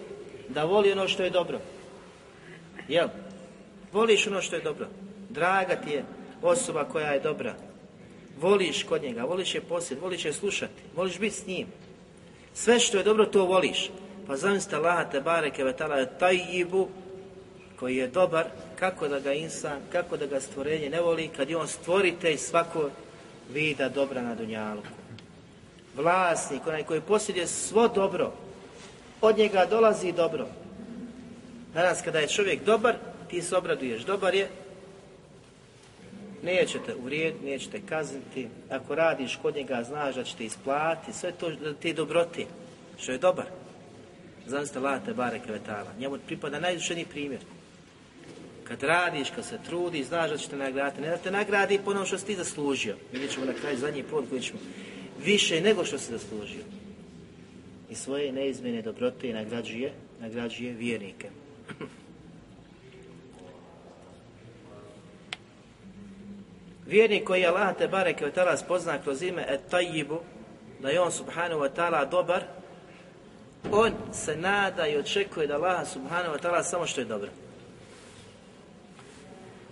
da voli ono što je dobro. Jel? Voliš ono što je dobro. Draga ti je osoba koja je dobra. Voliš kod njega, voliš je posjet, voliš je slušati, voliš biti s njim. Sve što je dobro, to voliš. Pa zamislite Allaha te bareke vetala tajibu koji je dobar, kako da ga insan, kako da ga stvorenje ne voli, kad je on stvoritelj svako vida dobra na dunjalu. Vlasnik, onaj koji posjeduje svo dobro, od njega dolazi dobro. Danas kada je čovjek dobar, ti se obraduješ. Dobar je, nećete uvrijediti, nećete kazniti. Ako radiš kod njega, znaš da ćete isplatiti. Sve to ti dobroti, što je dobar. Zamislite late bare kvetala. Njemu pripada najdušeniji primjer. Kad radiš, kad se trudi, znaš da ćete nagraditi. Ne da te nagradi po onom što si ti zaslužio. Vidjet ćemo na kraju zadnji put koji ćemo više nego što si zaslužio. I svoje neizmjene dobrote nagrađuje, nagrađuje vjernike. Vjernik koji Allah te bareke ta'ala spozna kroz ime et da je on subhanahu wa ta'ala dobar, on se nada i očekuje da Allah subhanahu wa ta'ala samo što je dobro.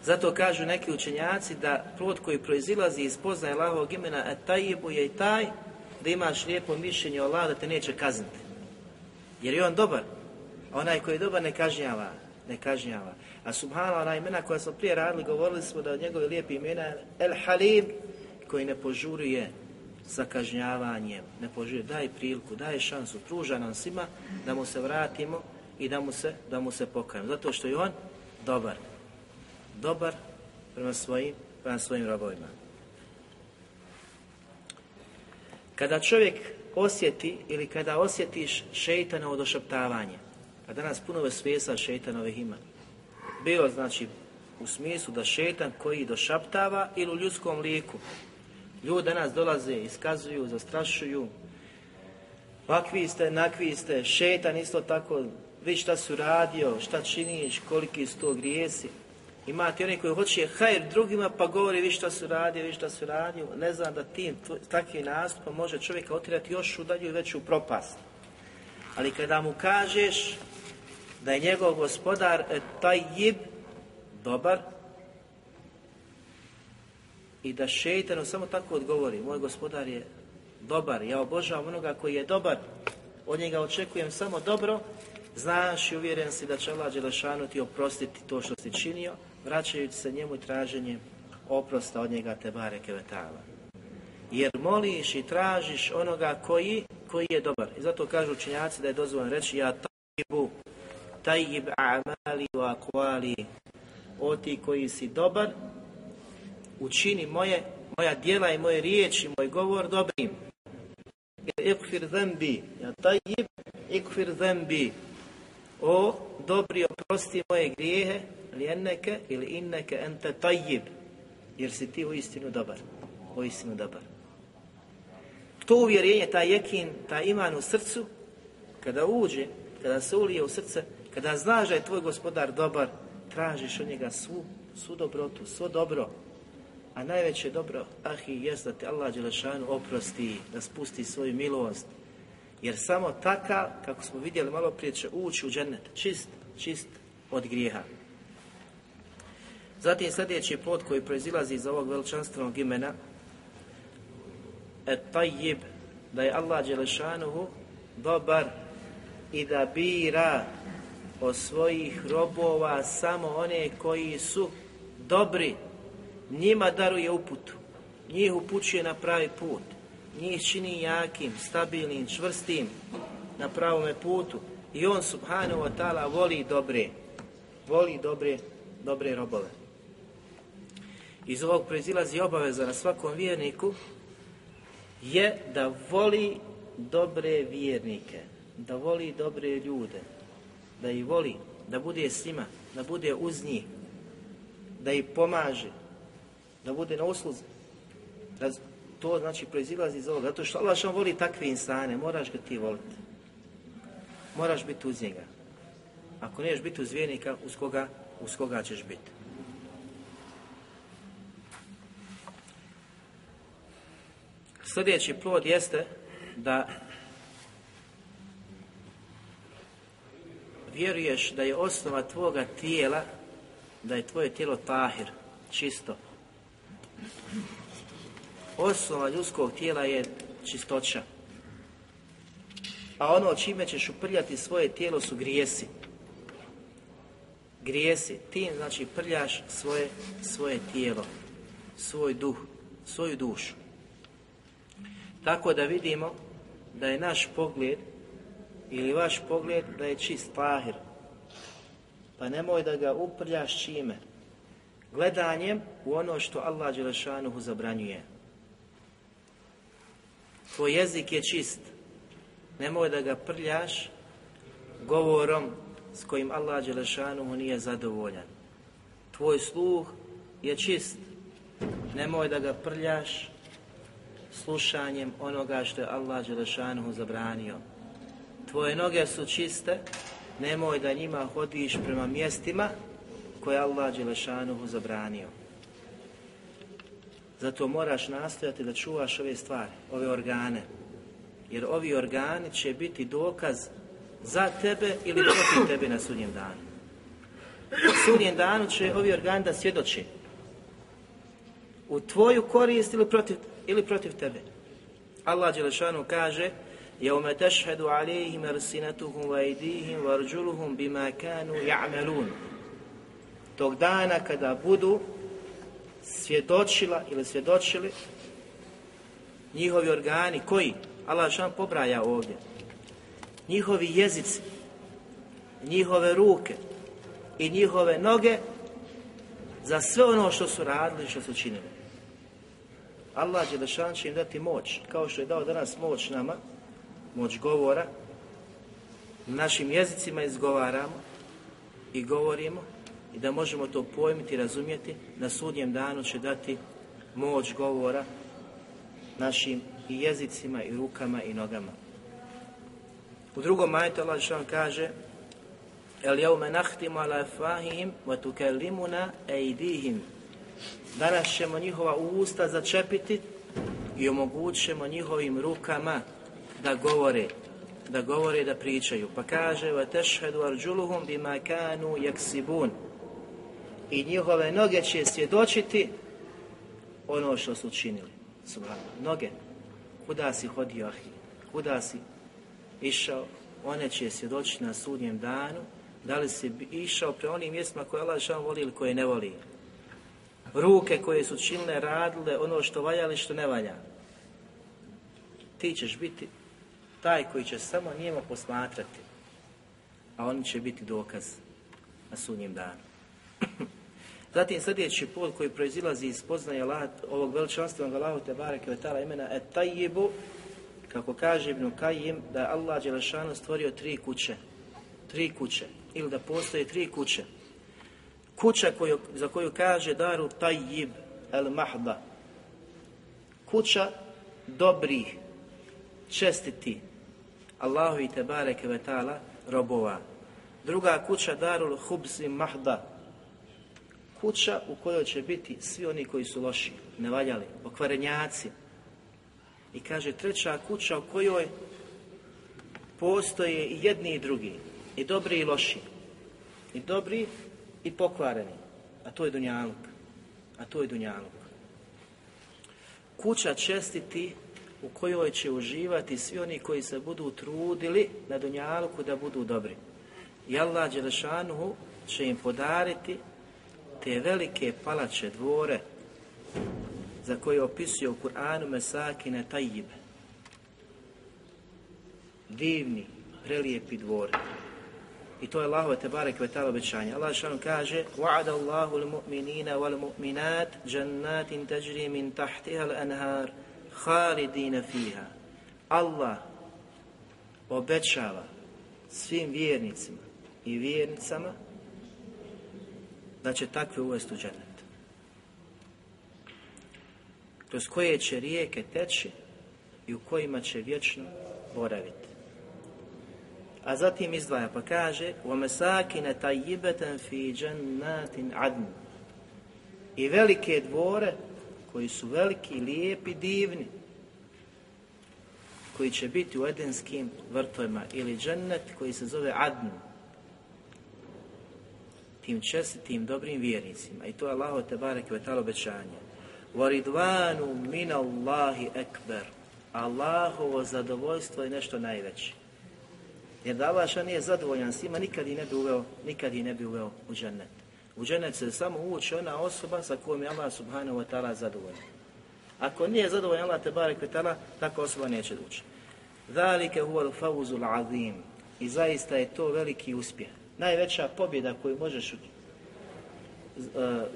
Zato kažu neki učenjaci da plod koji proizilazi iz poznaje Allahovog imena et je i taj da imaš lijepo mišljenje o Allah da te neće kazniti. Jer je on dobar. A onaj koji je dobar ne kažnjava. Ne kažnjava. A subhanallah, ona imena koja smo prije radili, govorili smo da od njegove lijepe imena El Halim, koji ne požuruje sa kažnjavanjem, ne požuruje, daj priliku, daj šansu, pruža nam svima da mu se vratimo i da mu se, da mu se pokajemo. Zato što je on dobar. Dobar prema svojim, prema svojim robovima. Kada čovjek osjeti ili kada osjetiš šeitanovo došaptavanje, a danas puno svijesa šeitanovih ima, bilo znači u smislu da šetan koji došaptava ili u ljudskom liku. Ljudi danas dolaze, iskazuju, zastrašuju, Vakvi ste, nakvi ste, šetan isto tako, vi šta su radio, šta činiš, koliki su to grijesi. Imate oni koji hoće hajr drugima pa govori vi šta su radio, vi šta su radio. Ne znam da tim takvim nastupom može čovjeka otirati još u dalju i veću propast. Ali kada mu kažeš da je njegov gospodar e, taj jib dobar i da šeitanu samo tako odgovori, moj gospodar je dobar, ja obožavam onoga koji je dobar, od njega očekujem samo dobro, znaš i uvjeren si da će Allah Đelešanu ti oprostiti to što si činio, vraćajući se njemu traženje oprosta od njega te bare kevetala. Jer moliš i tražiš onoga koji, koji je dobar. I zato kažu učinjaci da je dozvoljeno reći ja tajibu, tajib amali wa akvali. O ti koji si dobar, učini moje, moja djela i moje riječi, moj govor dobrim. Ikfir zembi, ja tajib, ikfir zembi. O dobri oprosti moje grijehe, li enneke ili inneke ente tajib, jer si ti u istinu dobar, u istinu dobar. To uvjerenje, taj jekin, taj iman u srcu, kada uđe, kada se ulije u srce, kada znaš da je tvoj gospodar dobar, tražiš od njega svu, svu dobrotu, svo dobro, a najveće dobro, ahi, jest da te Allah Đelešanu oprosti, da spusti svoju milost, jer samo takav, kako smo vidjeli malo prije, će ući u džennet, čist, čist od grijeha. Zatim sljedeći plod koji proizilazi iz ovog veličanstvenog imena et tajib, da je Allah Đelešanuhu dobar i da bira od svojih robova samo one koji su dobri, njima daruje uputu. njih upućuje na pravi put, njih čini jakim, stabilnim, čvrstim na pravome putu. I on subhanahu wa ta'ala voli dobre, voli dobre, dobre robove. Iz ovog proizilazi obaveza na svakom vjerniku je da voli dobre vjernike, da voli dobre ljude, da ih voli, da bude s njima, da bude uz njih, da ih pomaže, da bude na usluzi. To znači proizilazi iz ovoga, zato što Allah što voli takve insane, moraš ga ti voliti. Moraš biti uz njega. Ako neš biti uz vjernika, uz koga, uz koga ćeš biti. Sljedeći plod jeste da vjeruješ da je osnova tvoga tijela, da je tvoje tijelo tahir, čisto. Osnova ljudskog tijela je čistoća. A ono čime ćeš uprljati svoje tijelo su grijesi. Grijesi. Ti znači prljaš svoje, svoje tijelo, svoj duh, svoju dušu. Tako da vidimo da je naš pogled ili vaš pogled da je čist tahir. Pa nemoj da ga uprljaš čime? Gledanjem u ono što Allah Đelešanuhu zabranjuje. Tvoj jezik je čist. Nemoj da ga prljaš govorom s kojim Allah Đelešanuhu nije zadovoljan. Tvoj sluh je čist. Nemoj da ga prljaš slušanjem onoga što je Allah Đelešanuhu zabranio. Tvoje noge su čiste, nemoj da njima hodiš prema mjestima koje je Allah Đelešanuhu zabranio. Zato moraš nastojati da čuvaš ove stvari, ove organe. Jer ovi organi će biti dokaz za tebe ili protiv tebe na sudnjem danu. U sudnjem danu će ovi organi da svjedoče u tvoju korist ili protiv, ili protiv tebe. Allah Đelešanu kaže يوم tešhedu alihim arsinatuhum vajdihim varđuluhum bima kanu ja'melun. tog dana kada budu svjedočila ili svjedočili njihovi organi koji? Allah šan pobraja ovdje. Njihovi jezici njihove ruke i njihove noge za sve ono što su radili što su činili. Allah Đelešan će im dati moć kao što je dao danas moć nama moć govora, našim jezicima izgovaramo i govorimo i da možemo to pojmiti i razumjeti, na sudnjem danu će dati moć govora našim i jezicima i rukama i nogama. U drugom majetu Allah Đelešan kaže El jaume nahtimu ala afahihim wa tukellimuna ejdihim Danas ćemo njihova usta začepiti i omogućemo njihovim rukama da govore, da govore, da pričaju. Pa kaže, va tešhedu arđuluhum bima kanu jaksibun. I njihove noge će svjedočiti ono što su činili. Subhano. Noge. Kuda si hodio, ahi? Kuda si išao? One će svjedočiti na sudnjem danu. Da li si išao pre onim mjestima koje Allah voli ili koje ne voli ruke koje su činile, radile ono što valja ili što ne valja. Ti ćeš biti taj koji će samo njima posmatrati, a oni će biti dokaz na sudnjem danu. [CLEARS THROAT] Zatim sljedeći put koji proizilazi iz poznaje ovog veličanstvenog Allahu te bareke tala imena et tajibu, kako kaže Ibn Kajim, da je Allah Đelešanu stvorio tri kuće. Tri kuće. Ili da postoje tri kuće kuća koju, za koju kaže Daru Tajib el Mahda. Kuća dobrih, čestiti, Allahu i Tebareke Vetala robova. Druga kuća Darul Hubzi Mahda. Kuća u kojoj će biti svi oni koji su loši, nevaljali, okvarenjaci. I kaže treća kuća u kojoj postoje i jedni i drugi, i dobri i loši. I dobri i pokvareni, a to je Dunjaluk. A to je Dunjaluk. Kuća čestiti u kojoj će uživati svi oni koji se budu trudili na Dunjaluku da budu dobri. I Allah Đelešanuhu će im podariti te velike palače dvore za koje opisuje u Kur'anu mesakine tajibe. Divni, prelijepi dvor. I to je Allahove te barek vetala obećanje. Allah što kaže وَعَدَ اللَّهُ الْمُؤْمِنِينَ وَالْمُؤْمِنَاتِ جَنَّاتٍ تَجْرِي مِنْ تَحْتِهَا الْأَنْهَارِ خَالِدِينَ فِيهَا Allah obećava svim vjernicima i vjernicama da će takve uvesti u džennet. Kroz koje će rijeke teći i u kojima će vječno boraviti. A zatim izdvaja pa kaže وَمَسَاكِنَ تَيِّبَةً فِي جَنَّاتٍ عَدْنٍ I velike dvore koji su veliki, lijepi, divni, koji će biti u edenskim vrtovima ili džennet koji se zove Adn, tim čestitim dobrim vjernicima. I to je Allaho Tebarek i Vatalo obećanje. Varidvanu min Allahi ekber. Allahovo zadovoljstvo je nešto najveće. Jer da Allah nije zadovoljan s nikad i ne bi nikad i ne bi uveo u džennet. U džennet se samo uči ona osoba sa kojom je Allah subhanahu wa ta'ala zadovoljan. Ako nije zadovoljan Allah te barek ta'ala, takva osoba neće ući. Zalike huwa al azim. I zaista je to veliki uspjeh. Najveća pobjeda koju možeš uh,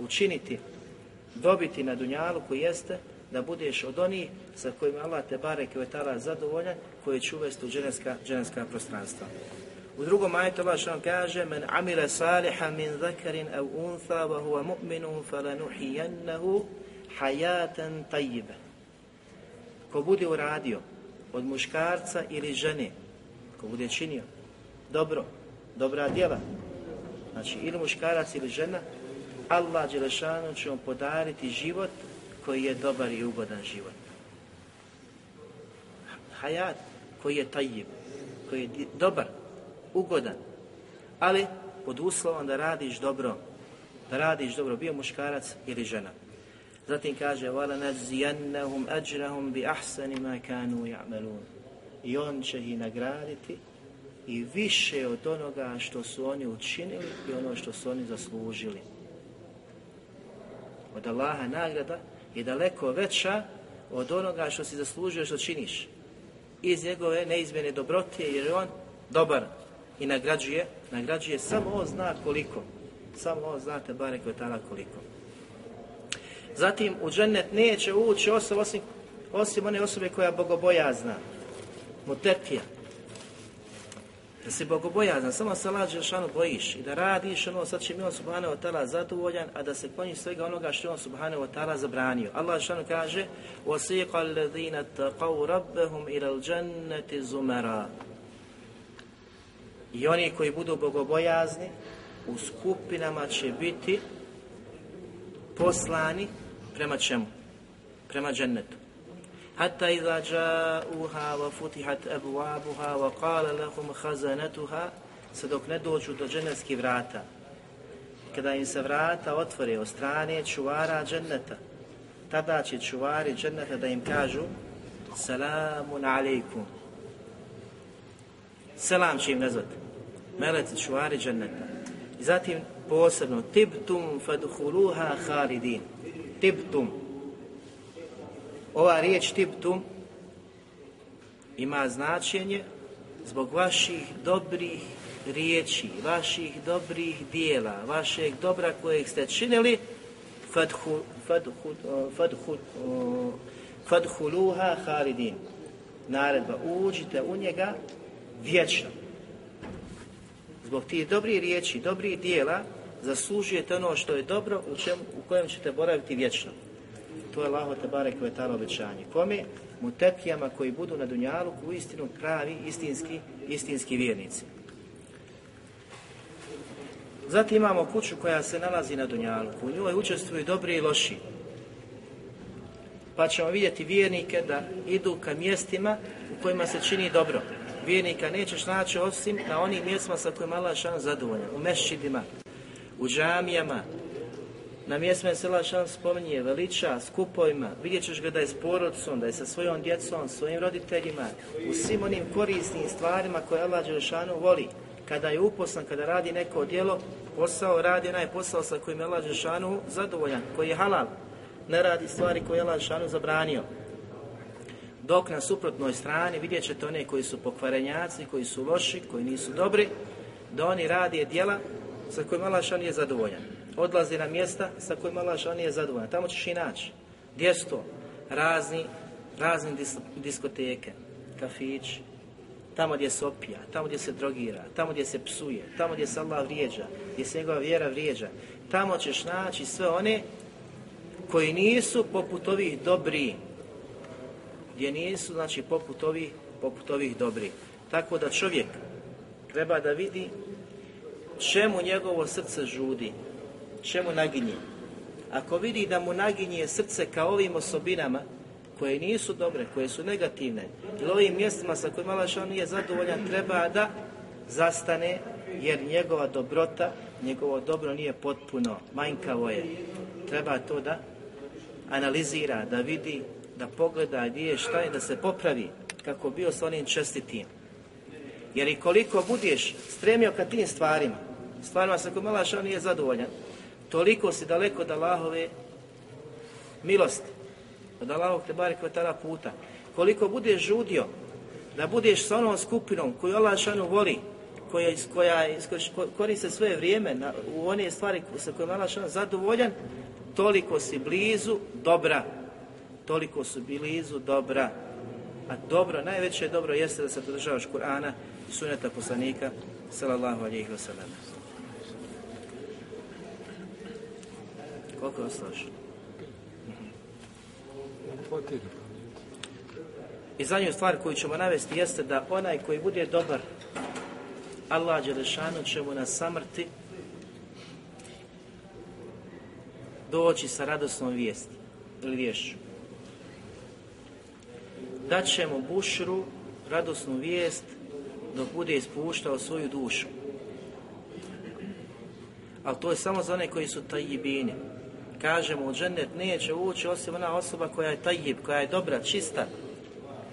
učiniti, dobiti na dunjalu koji jeste da budeš od onih sa kojima Allah te barek i zadovoljan koji će uvesti u dženevska prostranstva. U drugom ajetu Allah što kaže Men amile saliha min zakarin au untha wa huwa mu'minun falanuhijannahu hayatan tajjibe. Ko bude uradio od muškarca ili žene, ko bude činio dobro, dobra djela, znači ili muškarac ili žena, Allah Đelešanu će vam podariti život koji je dobar i ugodan život. Hayat koji je tajib, koji je dobar, ugodan. Ali pod uslovom da radiš dobro, da radiš dobro, bio muškarac ili žena. Zatim kaže I on će ih nagraditi i više od onoga što su oni učinili i ono što su oni zaslužili. Od Allaha nagrada je daleko veća od onoga što si zaslužio što činiš. Iz njegove neizmjene dobrote jer je on dobar, i nagrađuje, nagrađuje samo on zna koliko. Samo on zna te bare koliko. Zatim u džennet neće ući osoba osim, osim one osobe koja je bogobojazna. Mutetija. Da si bogobojazan, samo se lađe šanu bojiš i da radiš ono sad će mi on subhanahu wa ta'ala zadovoljan, a da se kloniš svega onoga što je on subhanahu wa ta'ala zabranio. Allah šanu kaže وَسِيقَ الَّذِينَ تَقَوْ رَبَّهُمْ إِلَى الْجَنَّةِ زُمَرًا i oni koji budu bogobojazni u skupinama će biti poslani Prema čemu? Prema džennetu. Hatta iza ja'uha wa futihat abwabuha wa qala lahum khazanatuha sve dok ne dođu do džennetskih vrata. Kada im se vrata otvore od strane čuvara dženneta, tada će čuvari dženneta da im kažu Salamun alaikum. Selam će im nazvati. Meleci čuvari dženneta. I zatim posebno tibtum fadhuluha khalidin tibtum. Ova riječ tibtum ima značenje zbog vaših dobrih riječi, vaših dobrih dijela, vašeg dobra kojeg ste činili, fadhu, fadhu, fadhu, fadhuluha halidin. Naredba, uđite u njega vječno. Zbog tih dobrih riječi, dobrih dijela, zaslužujete ono što je dobro u, čem, u kojem ćete boraviti vječno. To je Allaho te barek talo obećanje. Kome? Mutetijama koji budu na Dunjalu u istinu pravi, istinski, istinski vjernici. Zatim imamo kuću koja se nalazi na Dunjalu. U njoj učestvuju dobri i loši. Pa ćemo vidjeti vjernike da idu ka mjestima u kojima se čini dobro. Vjernika nećeš naći osim na onim mjestima sa kojima Allah šan zadovoljan. U mešćidima, u džamijama, na mjestima se Lašan spominje, veliča, skupovima, vidjet ćeš ga da je s porodcom, da je sa svojom djecom, svojim roditeljima, u svim onim korisnim stvarima koje Allah Đelšanu voli. Kada je uposlan, kada radi neko djelo, posao radi onaj posao sa kojim je Allah Đelšanu zadovoljan, koji je halal. ne radi stvari koje je Allah Žešanu zabranio. Dok na suprotnoj strani vidjet ćete one koji su pokvarenjaci, koji su loši, koji nisu dobri, da oni radi djela sa kojima Allah Žešanu je zadovoljan. Odlazi na mjesta sa kojima Allah Žešanu je zadovoljan. Tamo ćeš i naći. Gdje su to? Razni, razne diskoteke, kafići, tamo gdje se opija, tamo gdje se drogira, tamo gdje se psuje, tamo gdje se Allah vrijeđa, gdje se njegova vjera vrijeđa. Tamo ćeš naći sve one koji nisu poput ovih dobri, gdje nisu, znači, poput ovih, poput ovih dobri. Tako da čovjek treba da vidi čemu njegovo srce žudi, čemu naginje. Ako vidi da mu naginje srce kao ovim osobinama, koje nisu dobre, koje su negativne, ili ovim mjestima sa kojima Allah nije zadovoljan, treba da zastane, jer njegova dobrota, njegovo dobro nije potpuno, manjkavo je. Treba to da analizira, da vidi, da pogleda gdje je šta je, da se popravi kako bio s onim čestitim. Jer i koliko budeš stremio ka tim stvarima, stvarima sa kojima Allah nije zadovoljan, toliko si daleko od Allahove milosti, od Allahog te barek puta. Koliko budeš žudio da budeš sa onom skupinom koju Allah šanu voli, koja, koja koriste svoje vrijeme na, u one stvari sa kojima Allah zadovoljan, toliko si blizu dobra. Toliko su blizu dobra. A dobro, najveće dobro jeste da se podržavaš Kur'ana i suneta poslanika sallallahu alihi wasallam. Koliko je ostalo I zadnju stvar koju ćemo navesti jeste da onaj koji bude dobar, Allah Đelešanu će mu na samrti doći sa radosnom vijesti ili vješću. Će mu bušru, radosnu vijest, dok bude ispuštao svoju dušu. Ali to je samo za one koji su tajibini kažemo u džennet neće ući osim ona osoba koja je tajib, koja je dobra, čista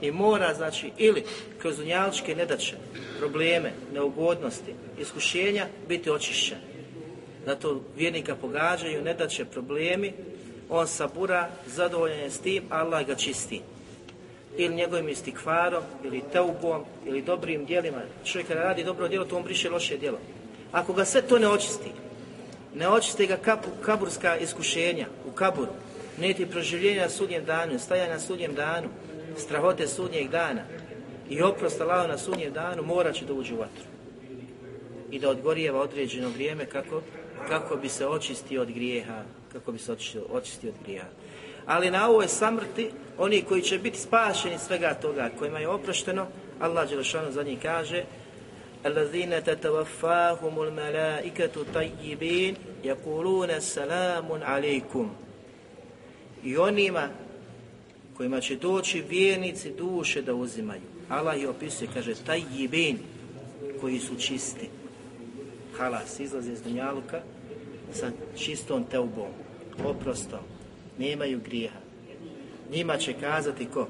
i mora, znači, ili kroz unjaličke nedaće, probleme, neugodnosti, iskušenja biti očišćen. Zato vjernika pogađaju nedaće, problemi, on sabura, zadovoljan je s tim, Allah ga čisti. Ili njegovim istikvarom, ili teubom, ili dobrim djelima. Čovjek kada radi dobro djelo, to on briše loše djelo. Ako ga sve to ne očisti, ne očiste ga kaburska iskušenja u kaburu, niti proživljenja na sudnjem danu, stajanja na sudnjem danu, strahote sudnjeg dana i oprost Allaho na sudnjem danu, morat će da uđe u vatru. I da odgorijeva određeno vrijeme kako, kako bi se očistio od grijeha, kako bi se očistio, očistio od grijeha Ali na ovoj samrti, oni koji će biti spašeni svega toga, kojima je oprošteno, Allah Đelešanu za njih kaže الذين تتوفاهم الملائكة طيبين يقولون سلام عليكم i onima kojima će doći vjernici duše da uzimaju. Allah je opisuje, kaže, tajibin, koji su čisti. Halas, izlaze iz Dunjaluka sa čistom teubom, oprostom, nemaju grijeha. Njima će kazati ko?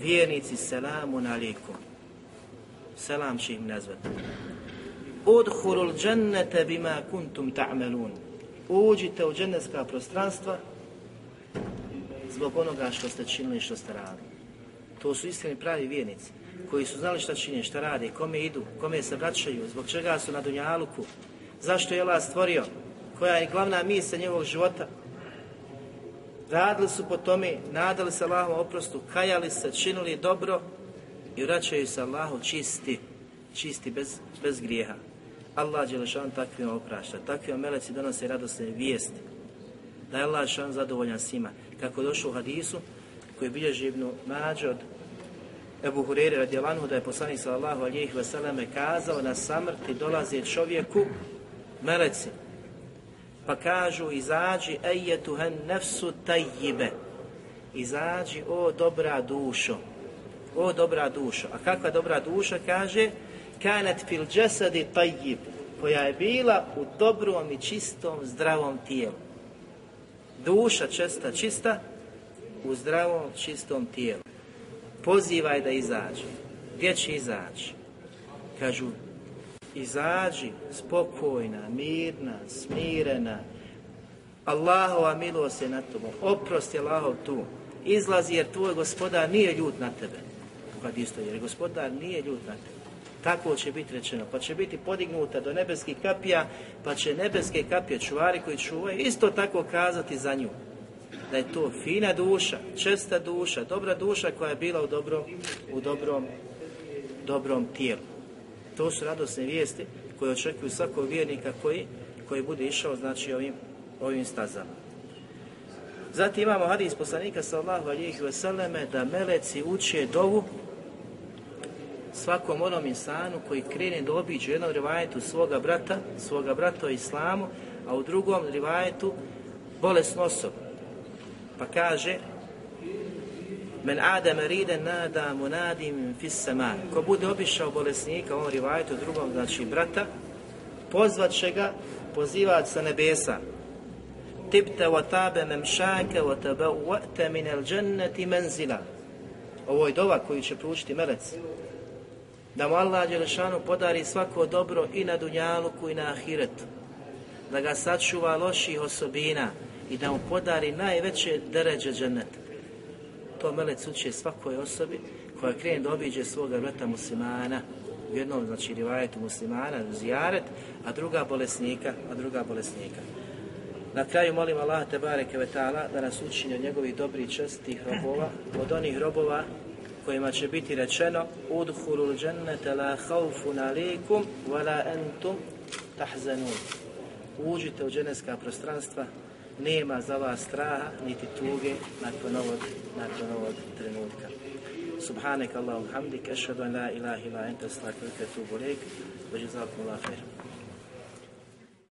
Vjernici, selamun alikum selam će im nazvati. Udhulul džennete bima kuntum ta'melun. Uđite u džennetska prostranstva zbog onoga što ste činili i što ste radili. To su iskreni pravi vjernici koji su znali šta čine, šta rade, kome idu, kome se vraćaju, zbog čega su na Dunjaluku, zašto je Allah stvorio, koja je glavna misija njegovog života. Radili su po tome, nadali se Allahom oprostu, kajali se, činili dobro i vraćaju se Allahu čisti, čisti bez, bez grijeha. Allah Đelešan takvima oprašta, takvima meleci donose radosne vijesti. Da je Allah Đelešan zadovoljan svima. Kako je došlo u hadisu, koji bilježi Ibnu Mađ od Ebu Hurere radijalanhu da je poslanik sallallahu alijih veseleme kazao na samrti dolaze čovjeku meleci pa kažu izađi ejetuhen nefsu tajjibe izađi o dobra dušo o dobra duša. A kakva dobra duša kaže? Kanet fil džesadi tajib, koja je bila u dobrom i čistom, zdravom tijelu. Duša česta, čista, u zdravom, čistom tijelu. Pozivaj da izađe. Gdje će izaći? Kažu, izađi spokojna, mirna, smirena, Allahova milost je na tobom, oprost je Allahov tu. Izlazi jer tvoj gospodar nije ljut na tebe. Kad isto jer gospodar nije ljut na tebe. Tako će biti rečeno, pa će biti podignuta do nebeskih kapija, pa će nebeske kapije čuvari koji čuvaju isto tako kazati za nju. Da je to fina duša, česta duša, dobra duša koja je bila u dobrom, u dobrom, dobrom tijelu. To su radosne vijesti koje očekuju svakog vjernika koji, koji bude išao znači ovim, ovim stazama. Zatim imamo hadis poslanika sallahu alihi vseleme da meleci uče dovu svakom onom insanu koji krene da obiđe u jednom rivajetu svoga brata, svoga brata u islamu, a u drugom rivajetu bolesnu osobu. Pa kaže Men ada meride nada munadim fis saman. Ko bude obišao bolesnika u ovom u drugom, znači brata, pozvat će ga, pozivat sa nebesa. Tibte wa tabe memšake wa tabawate min al dženneti menzila. Ovo je dova koju će proučiti melec da mu Allah Đelešanu podari svako dobro i na Dunjaluku i na Ahiretu, da ga sačuva loših osobina i da mu podari najveće deređe dženeta. To melec uče svakoj osobi koja krene da obiđe svoga vrata muslimana, u jednom, znači, rivajetu muslimana, zijaret, a druga bolesnika, a druga bolesnika. Na kraju molim Allah te bareke da nas učini od njegovih dobrih čestih robova, od onih robova kojima će biti rečeno udhulul džennete la haufun alikum wa la entum tahzanun. Uđite u dženevska prostranstva, nema za vas straha niti tuge nakon ovog, nakon ovog trenutka. Subhanak Allahum hamdik, ešhedu an la ilaha ila enta stakvrke tu Allah khairan.